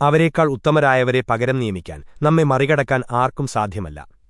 അവരേക്കാൾ ഉത്തമരായവരെ പകരം നിയമിക്കാൻ നമ്മെ മറികടക്കാൻ ആർക്കും സാധ്യമല്ല.